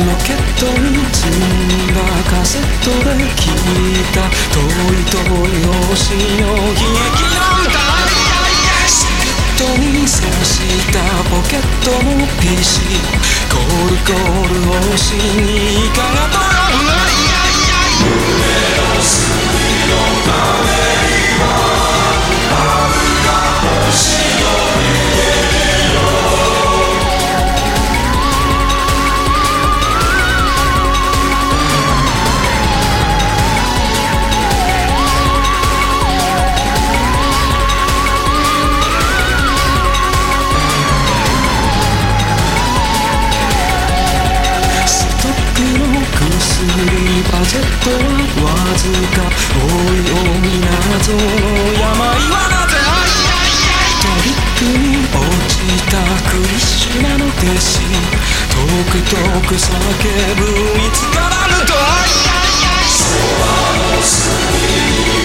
ケットに積んだカセットで聞いた遠い遠い星の悲劇の歌シートに刺したポケットの PC コールコール星にいかがと呼ぶ胸ジェットはわずか多いお港の山はなぜトリックに落ちたクリシュナの弟子遠く遠く叫ぶいつかなると愛空の隅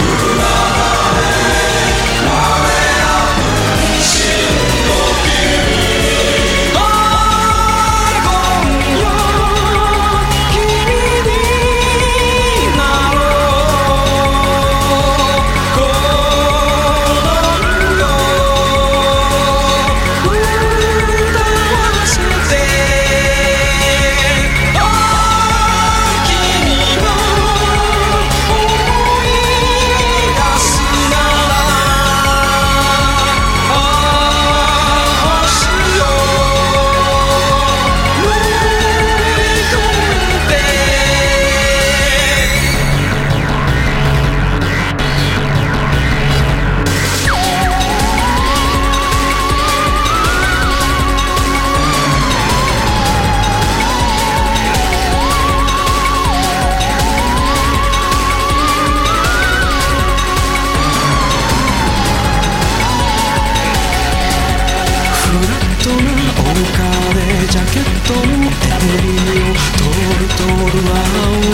にジャケットの襟を通る通る青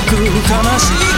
く悲しい。